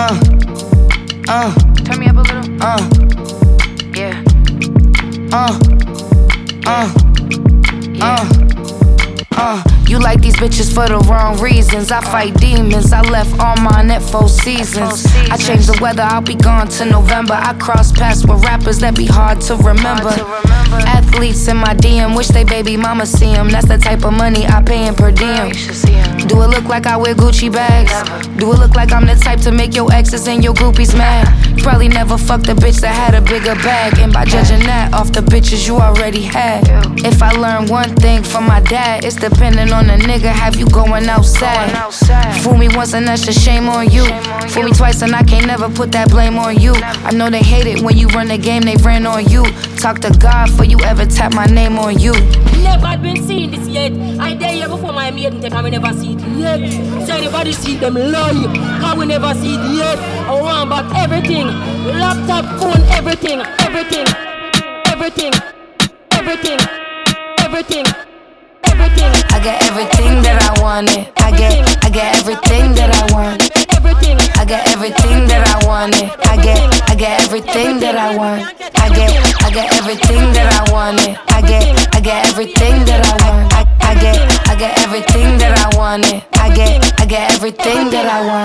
Uh, uh. Turn me up a little. Uh, yeah. Uh, uh, yeah. uh, uh. You like these bitches for the wrong reasons. I fight demons. I left all mine at four seasons. I change the weather. I'll be gone to November. I cross paths with rappers that be hard to remember. Athletes in my DM wish they baby mama see 'em. That's the type of money I pay in per diem. Do it look like I wear Gucci bags? Do it look like I'm the type to make your exes and your groupies mad? Probably never fucked a bitch that had a bigger bag. And by judging that off the bitches you already had. If I learn one thing from my dad, it's depending on the nigga, have you going outside? Fool me once and that's a shame on you. Fool me twice and I can't never put that blame on you. I know they hate it when you run the game, they ran on you. Talk to God for you ever tap my name on you. Never been seen this yet. I dare you before my maiden take and we never see it yet. So anybody see them lie, cause we never see it yet. I want back everything. Laptop, phone, everything, everything, everything, everything, everything, everything. I get everything that I wanted. I get, I get everything that I want. I get everything that I wanted. I get, I get everything that I want. I get, I get everything that I wanted. I get, I get everything that I want. I, I get, I get everything that I wanted. I get, I get everything that I want.